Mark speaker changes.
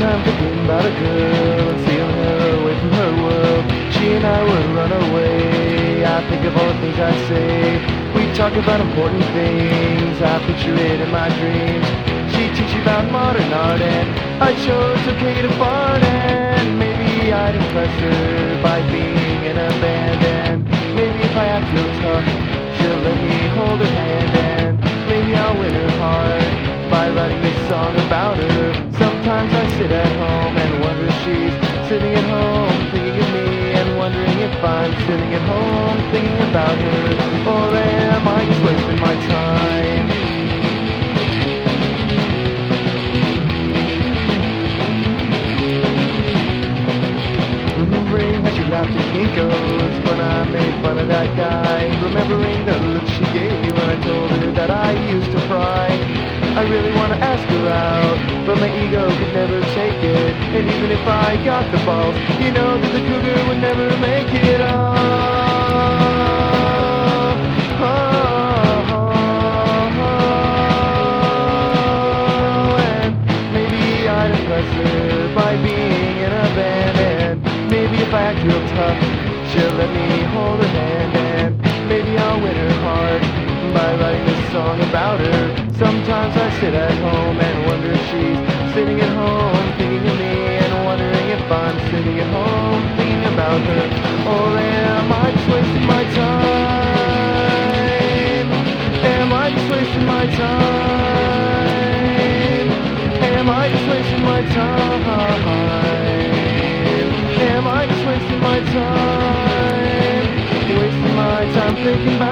Speaker 1: time thinking about a girl and stealing her away from her world. She and I would run away. I think of all the things I say. We talk about important things. I picture it in my dreams. She teaches you about modern art and I chose okay to fart and maybe I'd impress her by being in a band and maybe if I act real tough, she'll let me hold her hand and maybe I'll win her heart by writing this song about her. So Sometimes I sit at home and wonder if she's sitting at home thinking of me and wondering if I'm sitting at home thinking about her or am I just wasting my time? Remembering that you laughed at Kinko's when I made fun of that guy. Remembering the look she gave when I told her that I used to but my ego could never take it. And even if I got the balls, you know that the cougar would never make it up. And maybe I'd impress her by being in a band. And maybe if I act real tough, she'll let me hold her hand. And maybe I'll win her heart by writing this song about her. Sometimes I sit at home sitting at home thinking of me and wondering if I'm sitting at home thinking about her. Or am I just wasting my time? Am I just wasting my time? Am I just wasting my time? Am I just wasting my time? Wasting my time thinking about